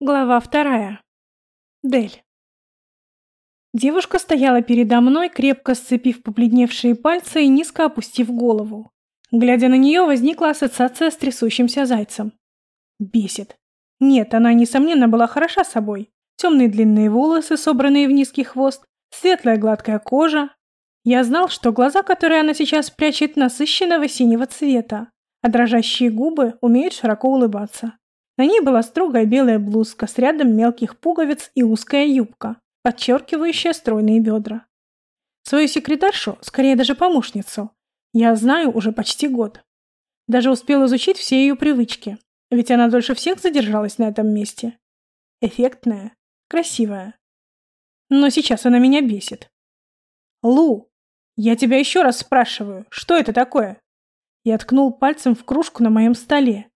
Глава вторая. Дель. Девушка стояла передо мной, крепко сцепив побледневшие пальцы и низко опустив голову. Глядя на нее, возникла ассоциация с трясущимся зайцем. Бесит. Нет, она, несомненно, была хороша собой. Темные длинные волосы, собранные в низкий хвост, светлая гладкая кожа. Я знал, что глаза, которые она сейчас прячет, насыщенного синего цвета, а дрожащие губы умеют широко улыбаться. На ней была строгая белая блузка с рядом мелких пуговиц и узкая юбка, подчеркивающая стройные бедра. Свою секретаршу, скорее даже помощницу, я знаю уже почти год. Даже успел изучить все ее привычки, ведь она дольше всех задержалась на этом месте. Эффектная, красивая. Но сейчас она меня бесит. Лу, я тебя еще раз спрашиваю, что это такое? Я ткнул пальцем в кружку на моем столе,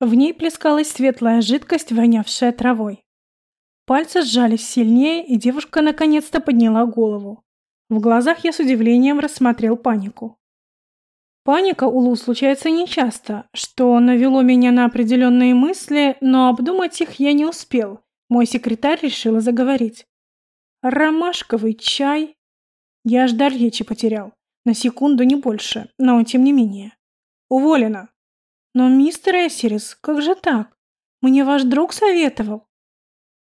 в ней плескалась светлая жидкость, вонявшая травой. Пальцы сжались сильнее, и девушка наконец-то подняла голову. В глазах я с удивлением рассмотрел панику. Паника у Лу случается нечасто, что навело меня на определенные мысли, но обдумать их я не успел. Мой секретарь решила заговорить. «Ромашковый чай?» Я аж дар речи потерял. На секунду, не больше, но тем не менее. «Уволена!» Но, мистер Эссерис, как же так? Мне ваш друг советовал.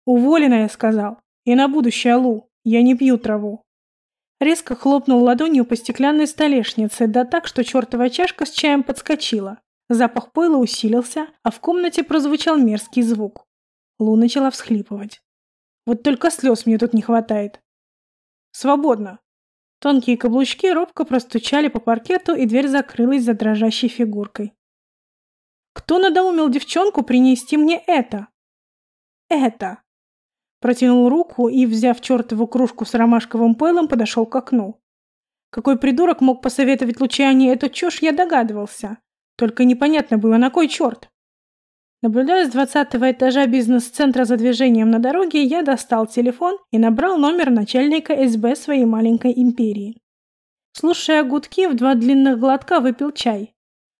Уволена, я сказал. И на будущее, Лу. Я не пью траву. Резко хлопнул ладонью по стеклянной столешнице, да так, что чертова чашка с чаем подскочила. Запах пойла усилился, а в комнате прозвучал мерзкий звук. Лу начала всхлипывать. Вот только слез мне тут не хватает. Свободно. Тонкие каблучки робко простучали по паркету, и дверь закрылась за дрожащей фигуркой. Кто надоумил девчонку принести мне это? Это. Протянул руку и, взяв чертову кружку с ромашковым пылом, подошел к окну. Какой придурок мог посоветовать Лучиане эту чушь, я догадывался. Только непонятно было, на кой черт. Наблюдая с двадцатого этажа бизнес-центра за движением на дороге, я достал телефон и набрал номер начальника СБ своей маленькой империи. Слушая гудки, в два длинных глотка выпил чай.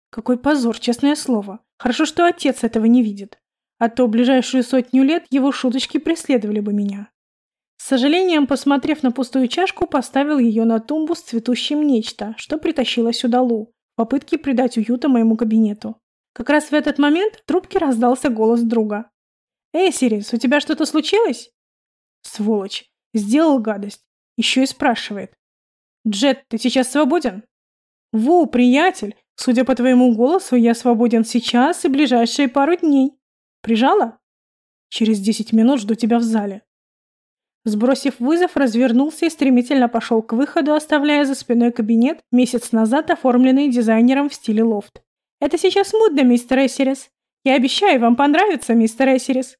Какой позор, честное слово. Хорошо, что отец этого не видит. А то ближайшую сотню лет его шуточки преследовали бы меня. С сожалением, посмотрев на пустую чашку, поставил ее на тумбу с цветущим нечто, что притащила сюда Лу, в попытке придать уюта моему кабинету. Как раз в этот момент в трубке раздался голос друга. «Эй, Сирис, у тебя что-то случилось?» «Сволочь! Сделал гадость. Еще и спрашивает. Джет, ты сейчас свободен?» «Ву, приятель, Судя по твоему голосу, я свободен сейчас и ближайшие пару дней. Прижала? Через десять минут жду тебя в зале. Сбросив вызов, развернулся и стремительно пошел к выходу, оставляя за спиной кабинет, месяц назад оформленный дизайнером в стиле лофт. «Это сейчас модно, мистер Эссерис. Я обещаю, вам понравится, мистер Эссерис».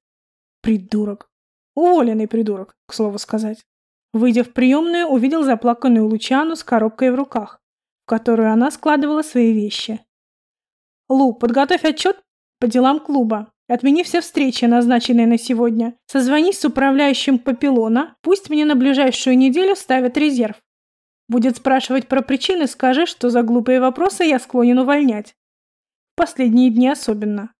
Придурок. Уволенный придурок, к слову сказать. Выйдя в приемную, увидел заплаканную Лучану с коробкой в руках которую она складывала свои вещи. «Лу, подготовь отчет по делам клуба. Отмени все встречи, назначенные на сегодня. Созвонись с управляющим Папилона. Пусть мне на ближайшую неделю ставят резерв. Будет спрашивать про причины, скажи, что за глупые вопросы я склонен увольнять. Последние дни особенно.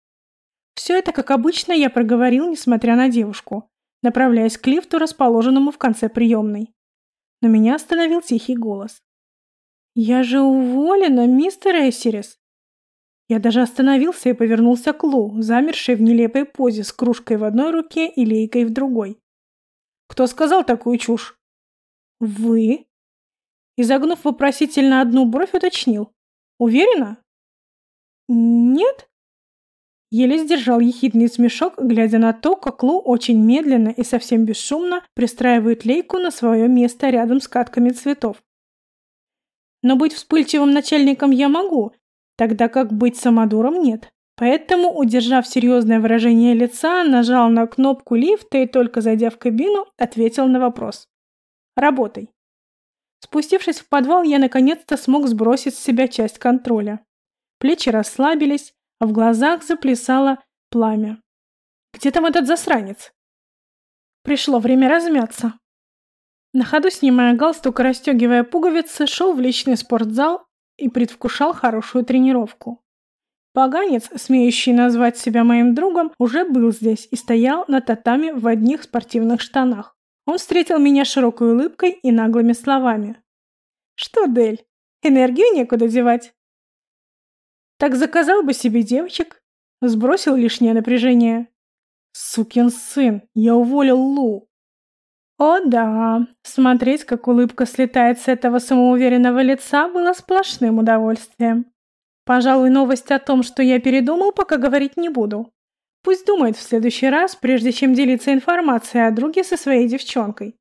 Все это, как обычно, я проговорил, несмотря на девушку, направляясь к лифту, расположенному в конце приемной. Но меня остановил тихий голос. «Я же уволена, мистер Эссерис!» Я даже остановился и повернулся к Лу, замершей в нелепой позе с кружкой в одной руке и лейкой в другой. «Кто сказал такую чушь?» «Вы?» Изогнув вопросительно одну бровь, уточнил. «Уверена?» «Нет?» Еле сдержал ехидный смешок, глядя на то, как Лу очень медленно и совсем бесшумно пристраивает лейку на свое место рядом с катками цветов. Но быть вспыльчивым начальником я могу, тогда как быть самодуром нет. Поэтому, удержав серьезное выражение лица, нажал на кнопку лифта и только зайдя в кабину, ответил на вопрос. «Работай». Спустившись в подвал, я наконец-то смог сбросить с себя часть контроля. Плечи расслабились, а в глазах заплясало пламя. «Где там этот засранец?» Пришло время размяться. На ходу, снимая галстук и расстегивая пуговицы, шел в личный спортзал и предвкушал хорошую тренировку. Поганец, смеющий назвать себя моим другом, уже был здесь и стоял на татами в одних спортивных штанах. Он встретил меня широкой улыбкой и наглыми словами. «Что, Дель, энергию некуда девать?» «Так заказал бы себе девочек, сбросил лишнее напряжение». «Сукин сын, я уволил Лу». О да, смотреть, как улыбка слетает с этого самоуверенного лица, было сплошным удовольствием. Пожалуй, новость о том, что я передумал, пока говорить не буду. Пусть думает в следующий раз, прежде чем делиться информацией о друге со своей девчонкой.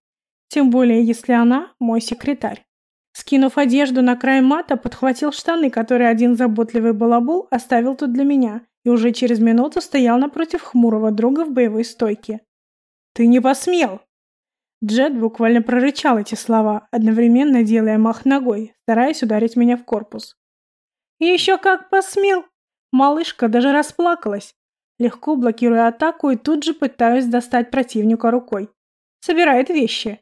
Тем более, если она мой секретарь. Скинув одежду на край мата, подхватил штаны, которые один заботливый балабул оставил тут для меня, и уже через минуту стоял напротив хмурого друга в боевой стойке. «Ты не посмел!» Джет буквально прорычал эти слова, одновременно делая мах ногой, стараясь ударить меня в корпус. Еще как посмел! Малышка даже расплакалась. Легко блокируя атаку и тут же пытаюсь достать противника рукой. Собирает вещи.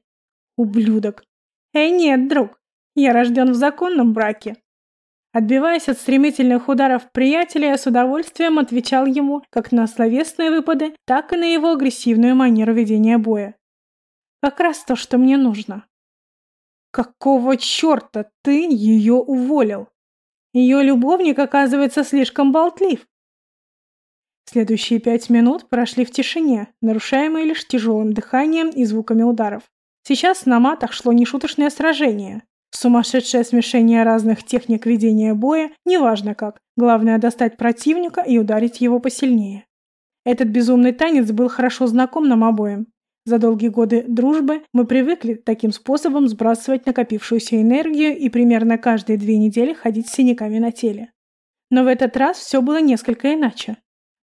Ублюдок. Эй, нет, друг. Я рожден в законном браке. Отбиваясь от стремительных ударов приятеля, я с удовольствием отвечал ему как на словесные выпады, так и на его агрессивную манеру ведения боя. Как раз то, что мне нужно. Какого черта ты ее уволил? Ее любовник оказывается слишком болтлив. Следующие пять минут прошли в тишине, нарушаемые лишь тяжелым дыханием и звуками ударов. Сейчас на матах шло нешуточное сражение. Сумасшедшее смешение разных техник ведения боя, неважно как, главное достать противника и ударить его посильнее. Этот безумный танец был хорошо знаком нам обоим. За долгие годы дружбы мы привыкли таким способом сбрасывать накопившуюся энергию и примерно каждые две недели ходить с синяками на теле. Но в этот раз все было несколько иначе.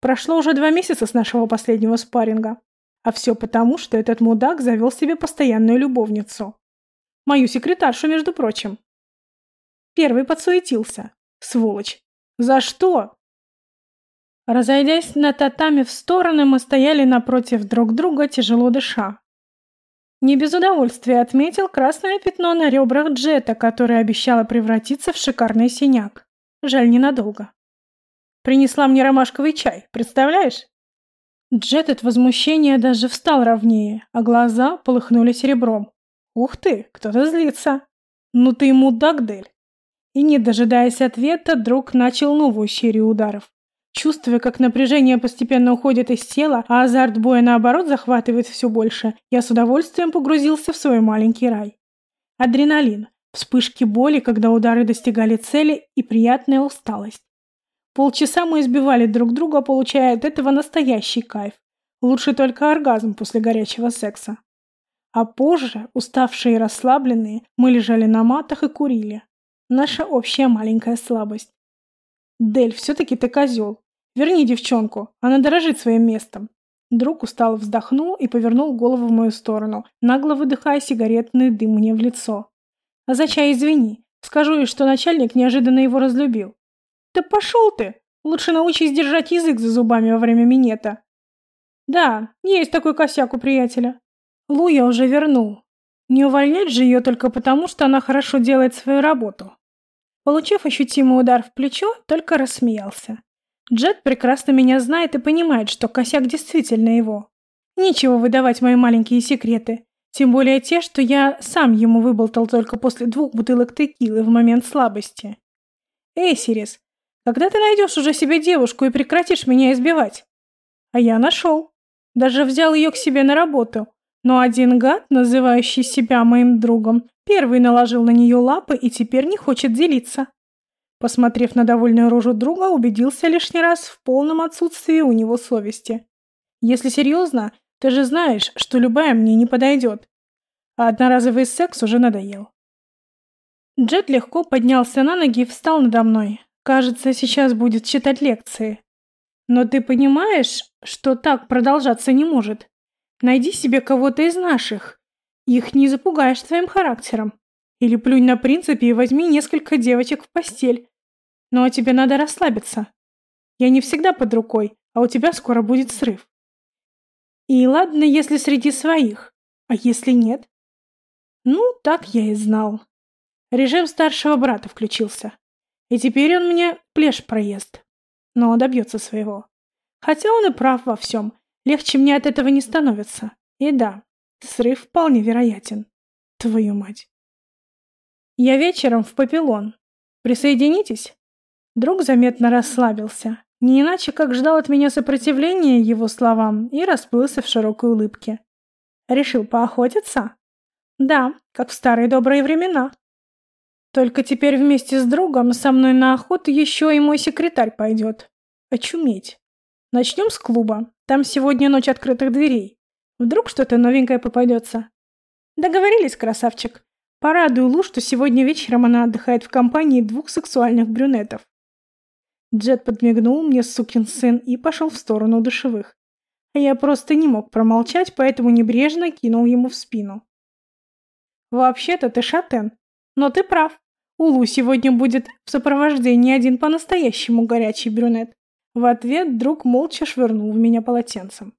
Прошло уже два месяца с нашего последнего спарринга. А все потому, что этот мудак завел себе постоянную любовницу. Мою секретаршу, между прочим. Первый подсуетился. Сволочь. За что? Разойдясь на татами в стороны, мы стояли напротив друг друга, тяжело дыша. Не без удовольствия отметил красное пятно на ребрах Джета, которое обещало превратиться в шикарный синяк. Жаль, ненадолго. Принесла мне ромашковый чай, представляешь? Джет от возмущения даже встал ровнее, а глаза полыхнули серебром. Ух ты, кто-то злится. Ну ты мудак, Дель. И не дожидаясь ответа, друг начал новую серию ударов. Чувствуя, как напряжение постепенно уходит из тела, а азарт боя, наоборот, захватывает все больше, я с удовольствием погрузился в свой маленький рай. Адреналин, вспышки боли, когда удары достигали цели, и приятная усталость. Полчаса мы избивали друг друга, получая от этого настоящий кайф. Лучше только оргазм после горячего секса. А позже, уставшие и расслабленные, мы лежали на матах и курили. Наша общая маленькая слабость. Дель, все-таки ты козел. Верни девчонку, она дорожит своим местом. Друг устало вздохнул и повернул голову в мою сторону, нагло выдыхая сигаретный дым мне в лицо. А за чай извини. Скажу ей, что начальник неожиданно его разлюбил. Да пошел ты! Лучше научись держать язык за зубами во время минета. Да, есть такой косяк у приятеля. Лу я уже вернул. Не увольнять же ее только потому, что она хорошо делает свою работу. Получив ощутимый удар в плечо, только рассмеялся. Джет прекрасно меня знает и понимает, что косяк действительно его. Нечего выдавать мои маленькие секреты. Тем более те, что я сам ему выболтал только после двух бутылок текилы в момент слабости. Эй, когда ты найдешь уже себе девушку и прекратишь меня избивать? А я нашел. Даже взял ее к себе на работу. Но один гад, называющий себя моим другом, первый наложил на нее лапы и теперь не хочет делиться. Посмотрев на довольную рожу друга, убедился лишний раз в полном отсутствии у него совести. Если серьезно, ты же знаешь, что любая мне не подойдет. А одноразовый секс уже надоел. Джет легко поднялся на ноги и встал надо мной. Кажется, сейчас будет читать лекции. Но ты понимаешь, что так продолжаться не может? Найди себе кого-то из наших. Их не запугаешь своим характером. Или плюнь на принципе и возьми несколько девочек в постель. Ну а тебе надо расслабиться. Я не всегда под рукой, а у тебя скоро будет срыв. И ладно, если среди своих. А если нет? Ну, так я и знал. Режим старшего брата включился. И теперь он мне плешь проест. но добьется своего. Хотя он и прав во всем. Легче мне от этого не становится. И да, срыв вполне вероятен. Твою мать. Я вечером в Папилон. Присоединитесь? Друг заметно расслабился. Не иначе, как ждал от меня сопротивления его словам и расплылся в широкой улыбке. Решил поохотиться? Да, как в старые добрые времена. Только теперь вместе с другом со мной на охоту еще и мой секретарь пойдет. Очуметь. Начнем с клуба. Там сегодня ночь открытых дверей. Вдруг что-то новенькое попадется. Договорились, красавчик. Порадую Лу, что сегодня вечером она отдыхает в компании двух сексуальных брюнетов. Джет подмигнул мне, сукин сын, и пошел в сторону душевых. А я просто не мог промолчать, поэтому небрежно кинул ему в спину. «Вообще-то ты шатен. Но ты прав. У Лу сегодня будет в сопровождении один по-настоящему горячий брюнет». В ответ друг молча швырнул в меня полотенцем.